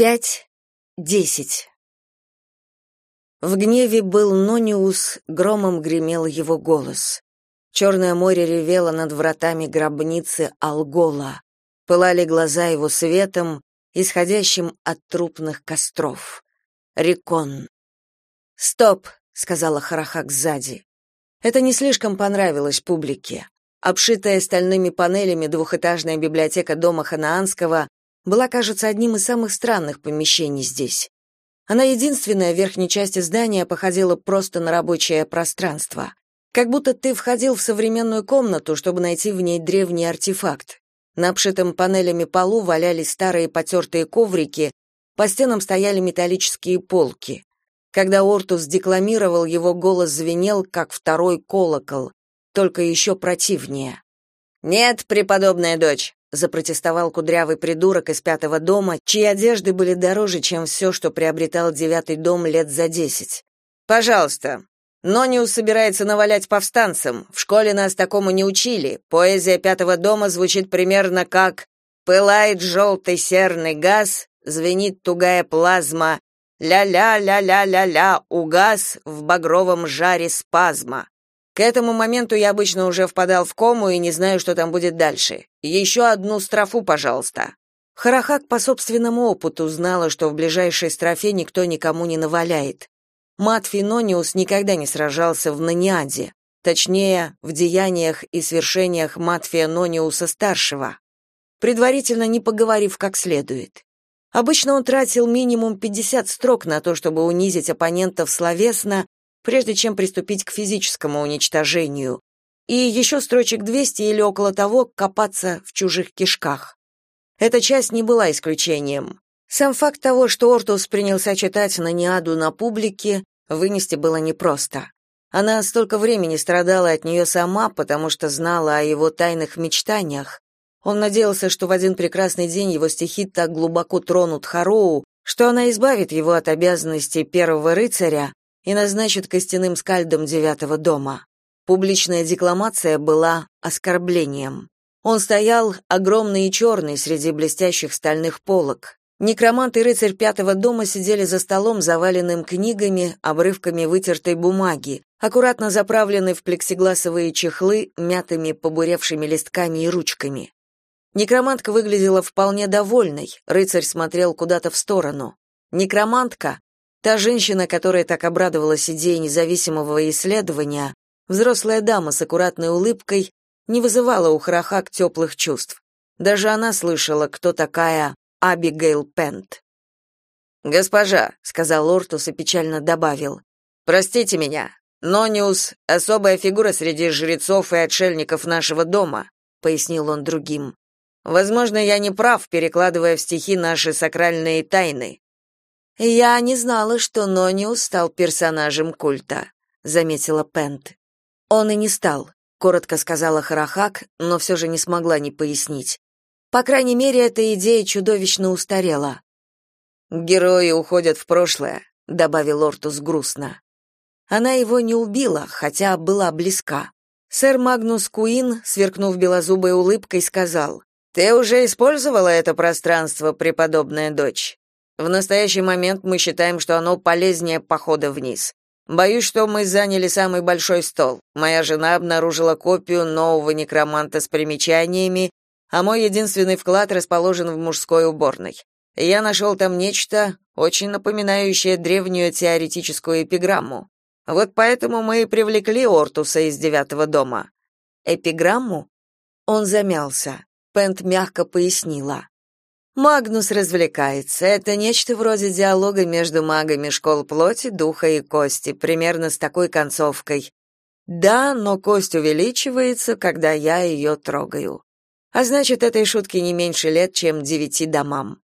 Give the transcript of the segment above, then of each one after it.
Пять, десять. В гневе был Нониус, громом гремел его голос. Черное море ревело над вратами гробницы Алгола. Пылали глаза его светом, исходящим от трупных костров. Рекон. «Стоп!» — сказала Харахак сзади. Это не слишком понравилось публике. Обшитая стальными панелями двухэтажная библиотека дома Ханаанского была, кажется, одним из самых странных помещений здесь. Она единственная в верхней части здания походила просто на рабочее пространство. Как будто ты входил в современную комнату, чтобы найти в ней древний артефакт. На обшитом панелями полу валялись старые потертые коврики, по стенам стояли металлические полки. Когда Ортус декламировал, его голос звенел, как второй колокол, только еще противнее. «Нет, преподобная дочь, запротестовал кудрявый придурок из пятого дома, чьи одежды были дороже, чем все, что приобретал девятый дом лет за десять. Пожалуйста. Нониус собирается навалять повстанцам. В школе нас такому не учили. Поэзия пятого дома звучит примерно как «Пылает желтый серный газ, звенит тугая плазма, ля-ля-ля-ля-ля-ля, угас в багровом жаре спазма». К этому моменту я обычно уже впадал в кому и не знаю, что там будет дальше. Еще одну строфу, пожалуйста. Харахак по собственному опыту знала, что в ближайшей строфе никто никому не наваляет. Матфи Нониус никогда не сражался в Наниаде, точнее, в деяниях и свершениях Матфия Нониуса-старшего, предварительно не поговорив как следует. Обычно он тратил минимум 50 строк на то, чтобы унизить оппонентов словесно прежде чем приступить к физическому уничтожению, и еще строчек 200 или около того копаться в чужих кишках. Эта часть не была исключением. Сам факт того, что Ортус принялся читать на Ниаду на публике, вынести было непросто. Она столько времени страдала от нее сама, потому что знала о его тайных мечтаниях. Он надеялся, что в один прекрасный день его стихи так глубоко тронут Хароу, что она избавит его от обязанностей первого рыцаря, и назначит костяным скальдом девятого дома. Публичная декламация была оскорблением. Он стоял огромный и черный среди блестящих стальных полок. Некромант и рыцарь пятого дома сидели за столом, заваленным книгами, обрывками вытертой бумаги, аккуратно заправленной в плексигласовые чехлы, мятыми побуревшими листками и ручками. Некромантка выглядела вполне довольной, рыцарь смотрел куда-то в сторону. Некромантка, Та женщина, которая так обрадовалась идее независимого исследования, взрослая дама с аккуратной улыбкой, не вызывала у Харахак теплых чувств. Даже она слышала, кто такая Абигейл Пент. «Госпожа», — сказал Ортус и печально добавил, — «простите меня, Нониус — особая фигура среди жрецов и отшельников нашего дома», — пояснил он другим. «Возможно, я не прав, перекладывая в стихи наши сакральные тайны. Я не знала, что Нониус стал персонажем культа, заметила Пент. Он и не стал, коротко сказала Харахак, но все же не смогла не пояснить. По крайней мере, эта идея чудовищно устарела. Герои уходят в прошлое, добавил Ортус грустно. Она его не убила, хотя была близка. Сэр Магнус Куин, сверкнув белозубой улыбкой, сказал: "Ты уже использовала это пространство, преподобная дочь. В настоящий момент мы считаем, что оно полезнее похода вниз. Боюсь, что мы заняли самый большой стол. Моя жена обнаружила копию нового некроманта с примечаниями, а мой единственный вклад расположен в мужской уборной. Я нашел там нечто, очень напоминающее древнюю теоретическую эпиграмму. Вот поэтому мы и привлекли Ортуса из девятого дома. Эпиграмму? Он замялся. Пент мягко пояснила. Магнус развлекается. Это нечто вроде диалога между магами школ плоти, духа и кости, примерно с такой концовкой. Да, но кость увеличивается, когда я ее трогаю. А значит, этой шутке не меньше лет, чем девяти домам.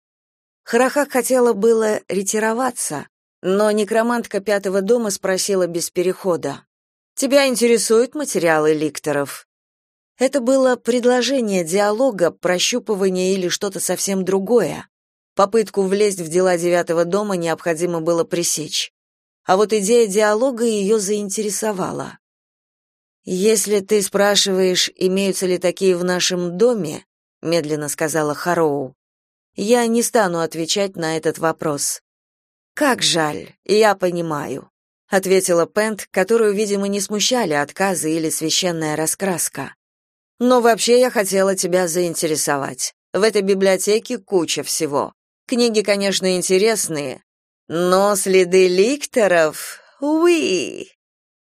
Харахак хотела было ретироваться, но некромантка пятого дома спросила без перехода. «Тебя интересуют материалы ликторов?» Это было предложение диалога, прощупывание или что-то совсем другое. Попытку влезть в дела девятого дома необходимо было пресечь. А вот идея диалога ее заинтересовала. «Если ты спрашиваешь, имеются ли такие в нашем доме», — медленно сказала Хароу, Я не стану отвечать на этот вопрос. Как жаль, я понимаю, ответила Пент, которую, видимо, не смущали отказы или священная раскраска. Но вообще я хотела тебя заинтересовать. В этой библиотеке куча всего. Книги, конечно, интересные, но следы ликторов... Уи!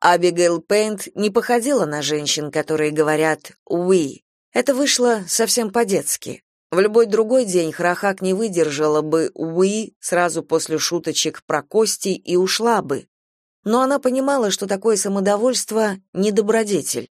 Абигейл Пейнт не походила на женщин, которые говорят «уи». Это вышло совсем по-детски. В любой другой день Храхак не выдержала бы «уи» сразу после шуточек про кости и ушла бы. Но она понимала, что такое самодовольство — недобродетель.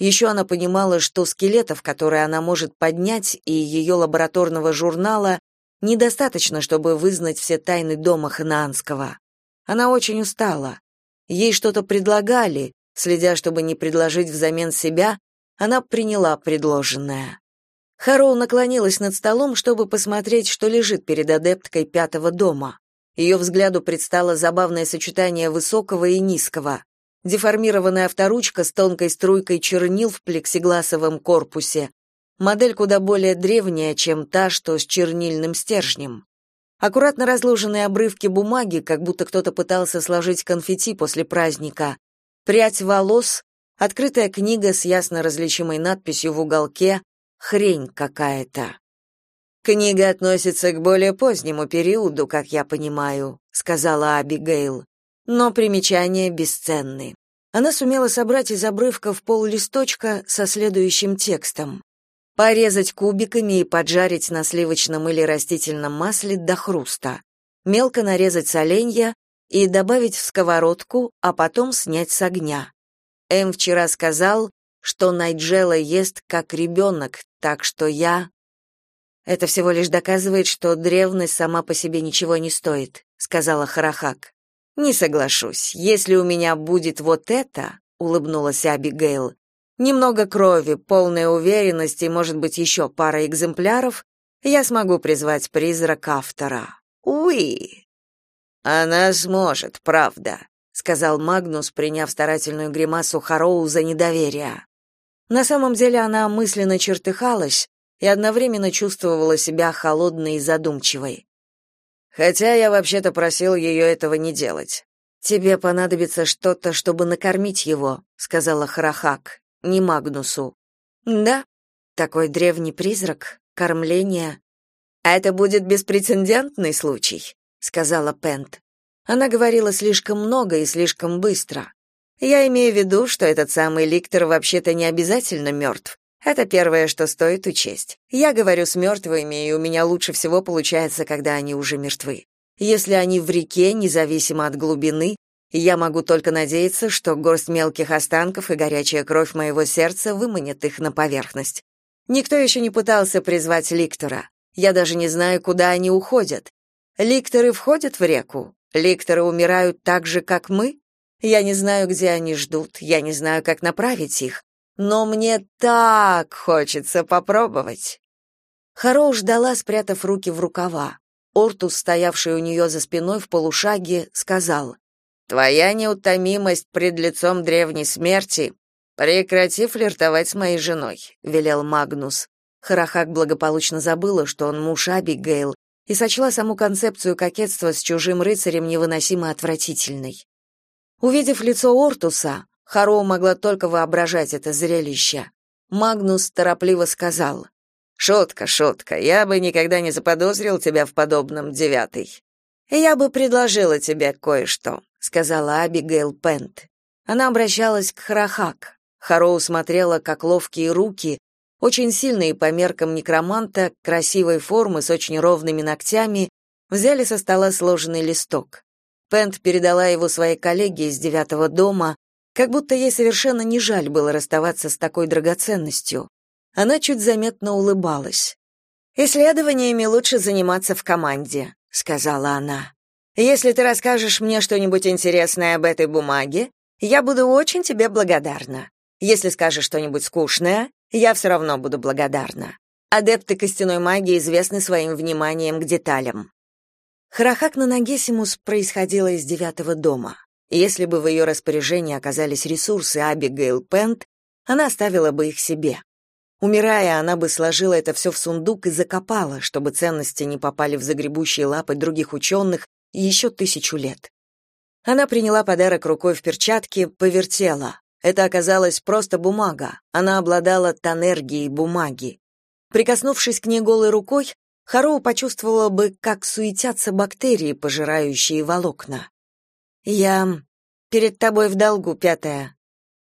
Еще она понимала, что скелетов, которые она может поднять, и ее лабораторного журнала недостаточно, чтобы вызнать все тайны дома Ханаанского. Она очень устала. Ей что-то предлагали, следя, чтобы не предложить взамен себя, она приняла предложенное. Хароу наклонилась над столом, чтобы посмотреть, что лежит перед адепткой пятого дома. Ее взгляду предстало забавное сочетание высокого и низкого деформированная авторучка с тонкой струйкой чернил в плексигласовом корпусе, модель куда более древняя, чем та, что с чернильным стержнем. Аккуратно разложенные обрывки бумаги, как будто кто-то пытался сложить конфетти после праздника, прядь волос, открытая книга с ясно различимой надписью в уголке «Хрень какая-то». «Книга относится к более позднему периоду, как я понимаю», — сказала Абигейл но примечания бесценны. Она сумела собрать из обрывков пол листочка со следующим текстом. Порезать кубиками и поджарить на сливочном или растительном масле до хруста. Мелко нарезать соленья и добавить в сковородку, а потом снять с огня. Эм вчера сказал, что Найджела ест как ребенок, так что я... Это всего лишь доказывает, что древность сама по себе ничего не стоит, сказала Харахак. Не соглашусь. Если у меня будет вот это, улыбнулась Абигейл. Немного крови, полная уверенности, может быть, еще пара экземпляров, я смогу призвать призрак автора. Уи. Она сможет, правда, сказал Магнус, приняв старательную гримасу Хароу за недоверие. На самом деле она мысленно чертыхалась и одновременно чувствовала себя холодной и задумчивой. Хотя я вообще-то просил ее этого не делать. Тебе понадобится что-то, чтобы накормить его, сказала Харахак, не Магнусу. Да, такой древний призрак, кормление. А это будет беспрецедентный случай, сказала Пент. Она говорила слишком много и слишком быстро. Я имею в виду, что этот самый ликтор вообще-то не обязательно мертв. Это первое, что стоит учесть. Я говорю с мертвыми, и у меня лучше всего получается, когда они уже мертвы. Если они в реке, независимо от глубины, я могу только надеяться, что горсть мелких останков и горячая кровь моего сердца выманят их на поверхность. Никто еще не пытался призвать ликтора. Я даже не знаю, куда они уходят. Ликторы входят в реку. Ликторы умирают так же, как мы. Я не знаю, где они ждут. Я не знаю, как направить их но мне так хочется попробовать. Хароу ждала, спрятав руки в рукава. Ортус, стоявший у нее за спиной в полушаге, сказал: "Твоя неутомимость пред лицом древней смерти. Прекрати флиртовать с моей женой", велел Магнус. Харахак благополучно забыла, что он муж Абигейл, и сочла саму концепцию кокетства с чужим рыцарем невыносимо отвратительной. Увидев лицо Ортуса, Хароу могла только воображать это зрелище. Магнус торопливо сказал: "Шутка, шутка. Я бы никогда не заподозрил тебя в подобном, девятый. Я бы предложила тебе кое-что", сказала Абигейл Пент. Она обращалась к Харахак. Хароу смотрела, как ловкие руки, очень сильные по меркам некроманта, красивой формы с очень ровными ногтями, взяли со стола сложенный листок. Пент передала его своей коллеге из девятого дома, как будто ей совершенно не жаль было расставаться с такой драгоценностью. Она чуть заметно улыбалась. «Исследованиями лучше заниматься в команде», — сказала она. «Если ты расскажешь мне что-нибудь интересное об этой бумаге, я буду очень тебе благодарна. Если скажешь что-нибудь скучное, я все равно буду благодарна. Адепты костяной магии известны своим вниманием к деталям». Харахак на Нагесимус происходила из девятого дома. Если бы в ее распоряжении оказались ресурсы Абигейл Пент, она оставила бы их себе. Умирая, она бы сложила это все в сундук и закопала, чтобы ценности не попали в загребущие лапы других ученых еще тысячу лет. Она приняла подарок рукой в перчатке, повертела. Это оказалась просто бумага. Она обладала тонергией бумаги. Прикоснувшись к ней голой рукой, Хароу почувствовала бы, как суетятся бактерии, пожирающие волокна. «Я перед тобой в долгу, пятая».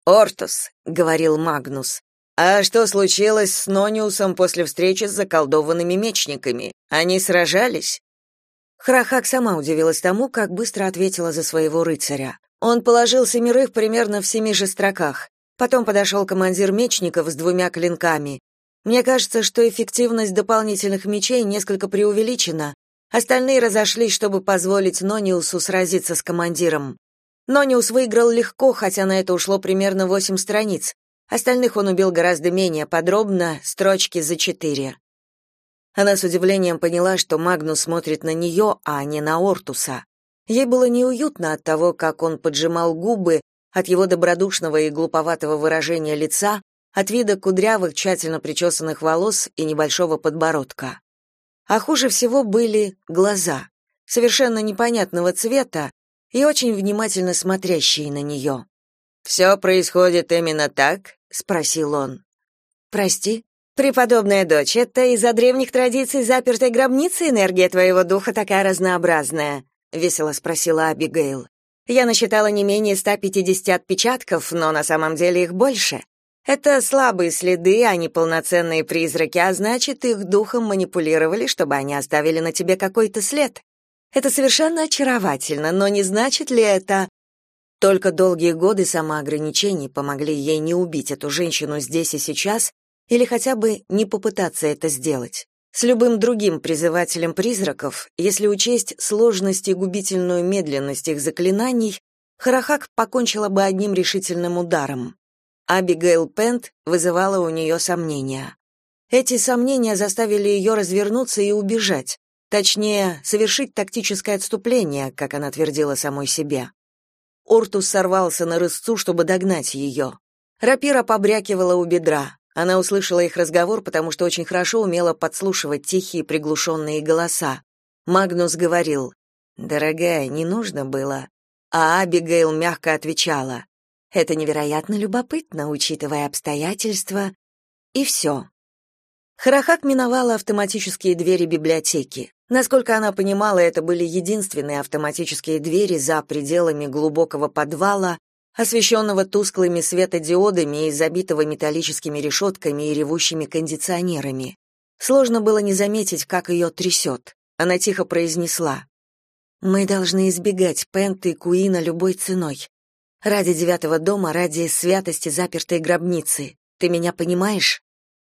«Ортус», — говорил Магнус. «А что случилось с Нониусом после встречи с заколдованными мечниками? Они сражались?» Храхак сама удивилась тому, как быстро ответила за своего рыцаря. Он положил семерых примерно в семи же строках. Потом подошел командир мечников с двумя клинками. Мне кажется, что эффективность дополнительных мечей несколько преувеличена. Остальные разошлись, чтобы позволить Нониусу сразиться с командиром. Нониус выиграл легко, хотя на это ушло примерно восемь страниц. Остальных он убил гораздо менее подробно, строчки за четыре. Она с удивлением поняла, что Магнус смотрит на нее, а не на Ортуса. Ей было неуютно от того, как он поджимал губы, от его добродушного и глуповатого выражения лица, от вида кудрявых, тщательно причесанных волос и небольшого подбородка. А хуже всего были глаза, совершенно непонятного цвета и очень внимательно смотрящие на нее. «Все происходит именно так?» — спросил он. «Прости?» Преподобная дочь, это из-за древних традиций запертой гробницы энергия твоего духа такая разнообразная, весело спросила Абигейл. Я насчитала не менее 150 отпечатков, но на самом деле их больше. Это слабые следы, а не полноценные призраки, а значит, их духом манипулировали, чтобы они оставили на тебе какой-то след. Это совершенно очаровательно, но не значит ли это только долгие годы самоограничений помогли ей не убить эту женщину здесь и сейчас или хотя бы не попытаться это сделать. С любым другим призывателем призраков, если учесть сложность и губительную медленность их заклинаний, Харахак покончила бы одним решительным ударом. Абигейл Пент вызывала у нее сомнения. Эти сомнения заставили ее развернуться и убежать, точнее, совершить тактическое отступление, как она твердила самой себе. Ортус сорвался на рысцу, чтобы догнать ее. Рапира побрякивала у бедра. Она услышала их разговор, потому что очень хорошо умела подслушивать тихие приглушенные голоса. Магнус говорил, «Дорогая, не нужно было». А Абигейл мягко отвечала, «Это невероятно любопытно, учитывая обстоятельства». И все. Харахак миновала автоматические двери библиотеки. Насколько она понимала, это были единственные автоматические двери за пределами глубокого подвала, освещенного тусклыми светодиодами и забитого металлическими решетками и ревущими кондиционерами. Сложно было не заметить, как ее трясет. Она тихо произнесла. «Мы должны избегать Пента и Куина любой ценой. Ради девятого дома, ради святости запертой гробницы. Ты меня понимаешь?»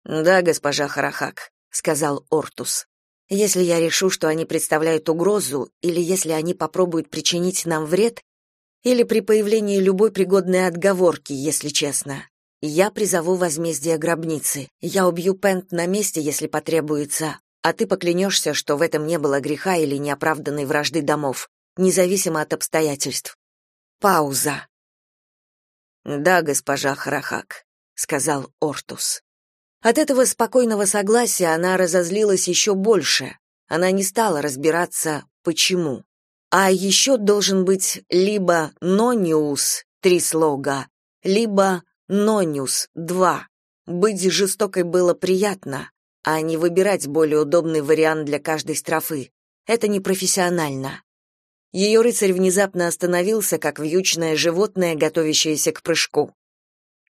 «Да, госпожа Харахак», — сказал Ортус. «Если я решу, что они представляют угрозу, или если они попробуют причинить нам вред, или при появлении любой пригодной отговорки, если честно. Я призову возмездие гробницы. Я убью Пент на месте, если потребуется, а ты поклянешься, что в этом не было греха или неоправданной вражды домов, независимо от обстоятельств. Пауза. Да, госпожа Харахак, сказал Ортус. От этого спокойного согласия она разозлилась еще больше. Она не стала разбираться, почему. А еще должен быть либо нониус три слога, либо нониус два. Быть жестокой было приятно, а не выбирать более удобный вариант для каждой строфы. Это непрофессионально. Ее рыцарь внезапно остановился, как вьючное животное, готовящееся к прыжку.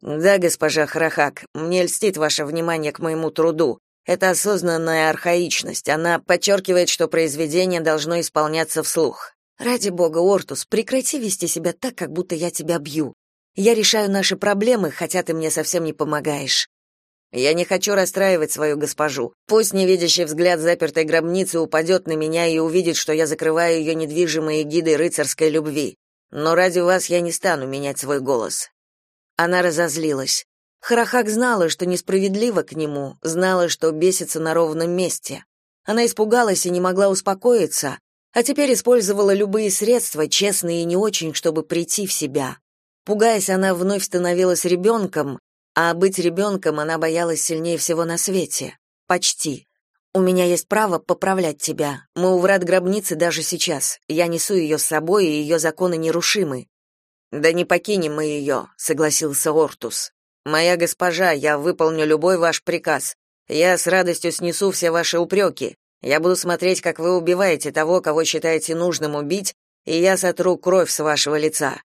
«Да, госпожа Харахак, мне льстит ваше внимание к моему труду. Это осознанная архаичность. Она подчеркивает, что произведение должно исполняться вслух. Ради бога, Ортус, прекрати вести себя так, как будто я тебя бью. Я решаю наши проблемы, хотя ты мне совсем не помогаешь. Я не хочу расстраивать свою госпожу. Пусть невидящий взгляд запертой гробницы упадет на меня и увидит, что я закрываю ее недвижимые гиды рыцарской любви. Но ради вас я не стану менять свой голос. Она разозлилась. Харахак знала, что несправедливо к нему, знала, что бесится на ровном месте. Она испугалась и не могла успокоиться, а теперь использовала любые средства, честные и не очень, чтобы прийти в себя. Пугаясь, она вновь становилась ребенком, А быть ребенком она боялась сильнее всего на свете. Почти. У меня есть право поправлять тебя. Мы у врат гробницы даже сейчас. Я несу ее с собой, и ее законы нерушимы. Да не покинем мы ее», — согласился Ортус. Моя госпожа, я выполню любой ваш приказ. Я с радостью снесу все ваши упреки. Я буду смотреть, как вы убиваете того, кого считаете нужным убить, и я сотру кровь с вашего лица.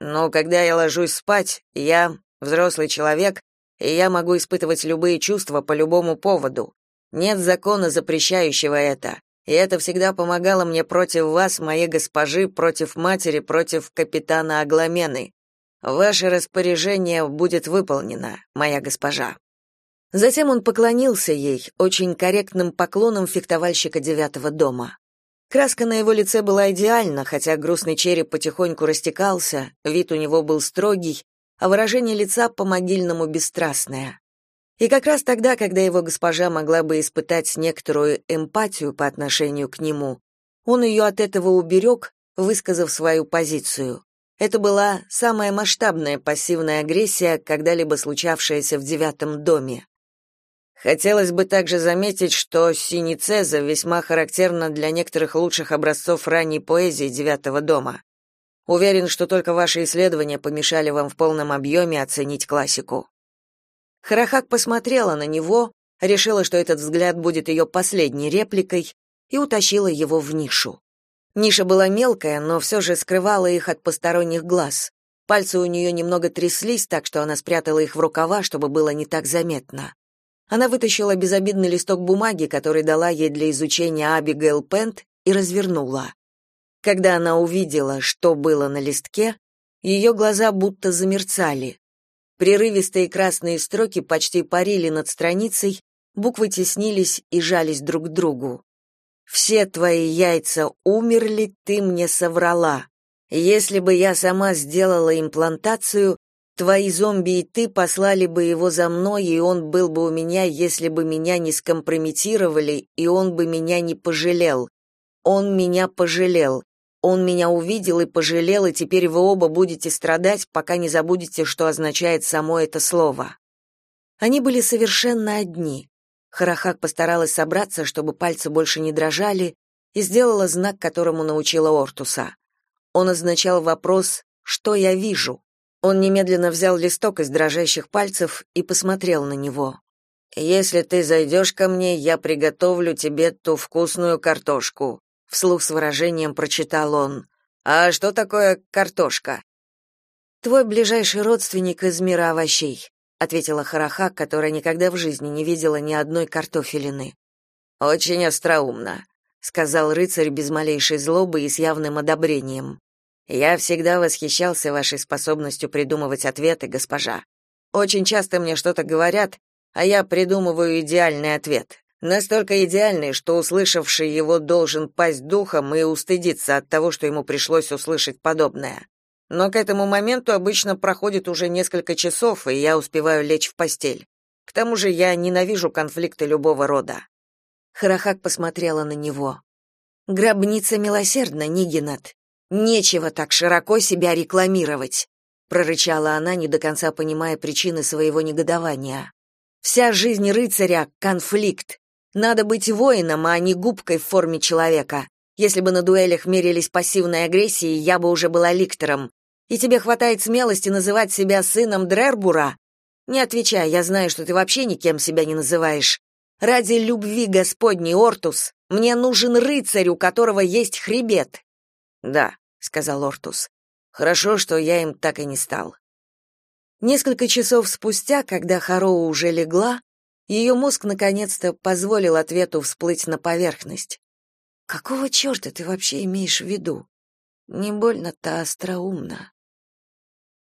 Но когда я ложусь спать, я взрослый человек, и я могу испытывать любые чувства по любому поводу. Нет закона, запрещающего это. И это всегда помогало мне против вас, моей госпожи, против матери, против капитана Агламены. Ваше распоряжение будет выполнено, моя госпожа. Затем он поклонился ей очень корректным поклоном фехтовальщика девятого дома. Краска на его лице была идеальна, хотя грустный череп потихоньку растекался, вид у него был строгий, а выражение лица по-могильному бесстрастное. И как раз тогда, когда его госпожа могла бы испытать некоторую эмпатию по отношению к нему, он ее от этого уберег, высказав свою позицию. Это была самая масштабная пассивная агрессия, когда-либо случавшаяся в девятом доме. Хотелось бы также заметить, что синицеза весьма характерна для некоторых лучших образцов ранней поэзии девятого дома. Уверен, что только ваши исследования помешали вам в полном объеме оценить классику. Харахак посмотрела на него, решила, что этот взгляд будет ее последней репликой, и утащила его в нишу. Ниша была мелкая, но все же скрывала их от посторонних глаз. Пальцы у нее немного тряслись, так что она спрятала их в рукава, чтобы было не так заметно. Она вытащила безобидный листок бумаги, который дала ей для изучения Абигейл Пент, и развернула. Когда она увидела, что было на листке, ее глаза будто замерцали. Прерывистые красные строки почти парили над страницей, буквы теснились и жались друг к другу. «Все твои яйца умерли, ты мне соврала. Если бы я сама сделала имплантацию, Твои зомби и ты послали бы его за мной, и он был бы у меня, если бы меня не скомпрометировали, и он бы меня не пожалел. Он меня пожалел. Он меня увидел и пожалел, и теперь вы оба будете страдать, пока не забудете, что означает само это слово. Они были совершенно одни. Харахак постаралась собраться, чтобы пальцы больше не дрожали, и сделала знак, которому научила Ортуса. Он означал вопрос «Что я вижу?». Он немедленно взял листок из дрожащих пальцев и посмотрел на него. Если ты зайдешь ко мне, я приготовлю тебе ту вкусную картошку, вслух с выражением прочитал он. А что такое картошка? Твой ближайший родственник из мира овощей, ответила Харахак, которая никогда в жизни не видела ни одной картофелины. Очень остроумно, сказал рыцарь без малейшей злобы и с явным одобрением. Я всегда восхищался вашей способностью придумывать ответы, госпожа. Очень часто мне что-то говорят, а я придумываю идеальный ответ. Настолько идеальный, что услышавший его должен пасть духом и устыдиться от того, что ему пришлось услышать подобное. Но к этому моменту обычно проходит уже несколько часов, и я успеваю лечь в постель. К тому же я ненавижу конфликты любого рода. Харахак посмотрела на него. Гробница милосердна, Нигинат. Нечего так широко себя рекламировать, прорычала она, не до конца понимая причины своего негодования. Вся жизнь рыцаря конфликт. Надо быть воином, а не губкой в форме человека. Если бы на дуэлях мерились пассивной агрессией, я бы уже была ликтором. И тебе хватает смелости называть себя сыном Дрербура? Не отвечай, я знаю, что ты вообще никем себя не называешь. Ради любви Господней, Ортус, мне нужен рыцарь, у которого есть хребет. Да, сказал Ортус. Хорошо, что я им так и не стал. Несколько часов спустя, когда Хароу уже легла, ее мозг наконец-то позволил ответу всплыть на поверхность. Какого черта ты вообще имеешь в виду? Не больно-то остроумно.